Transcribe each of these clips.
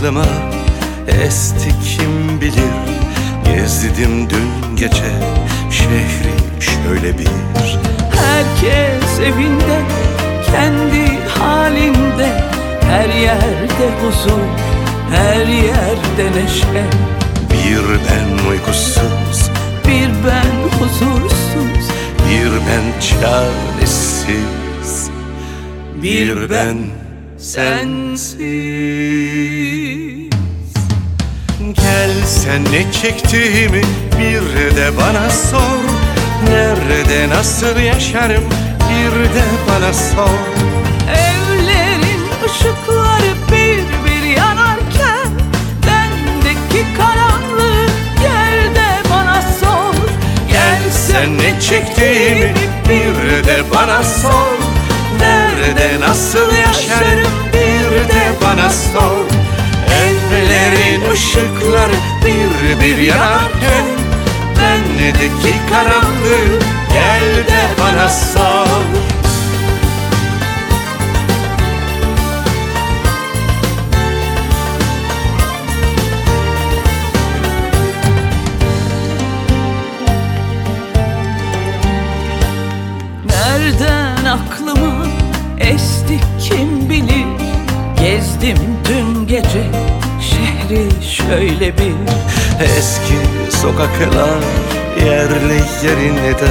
aklıma esti kim bilir? Gezdim dün gece şehri şöyle bir. Herkes evinde, kendi halinde Her yerde huzur, her yerde neşe. Bir ben uykusuz, Bir ben huzursuz, bir ben çaresiz. Bir ben sensiz. Gel sen ne çektiğimi bir de bana sor. Nerede nasıl yaşarım bir de bana sor. Evlerin ışıkları bir bir yanarken Bendeki karanlığı gel de bana sor. Gel sen ne çektiğimi bir de bana sor. Nerede nasıl yaşarım bir de bana sor. Evlerin ışıkları bir bir yanarken Bendeki karanlığı gel de bana sor. Nereden aklıma esti kim bilir? Gezdim dün gece şehri şöyle bir. Eski sokaklar yerli yerinde.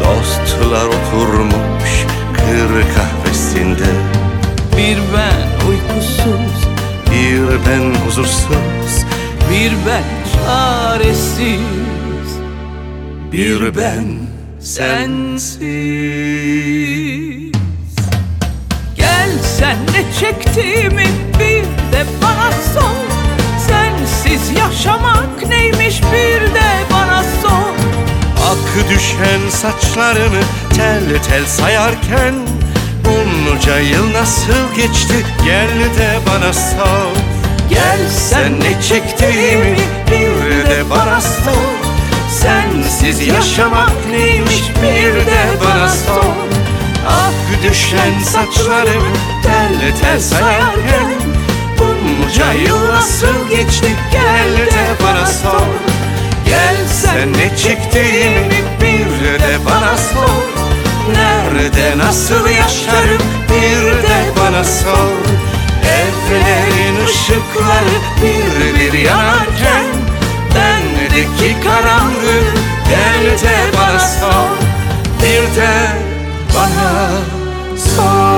Dostlar oturmuş kır kahvesinde. Bir ben uykusuz, Bir ben huzursuz. bir ben çaresiz. Bir ben sensiz sen ne çektiğimi bir de bana sor. Sensiz yaşamak neymiş bir de bana sor. Ak düşen saçlarımı tel tel sayarken Bunca yıl nasıl geçti gel de bana sor. Gel sen ne çektiğimi bir de bana sor. Sensiz yaşamak neymiş bir de bana sor. Ak düşen saçlarımı tel tel sayarken Bunca yıl nasıl geçti? Gel de bana sor. Gel sen ne çektiğimi bir de bana sor. Nerede nasıl yaşarım? Bir de bana sor. Evlerin ışıkları bir bir yanarken Bendeki karanlığı gel de bana sor. Bir de bana sor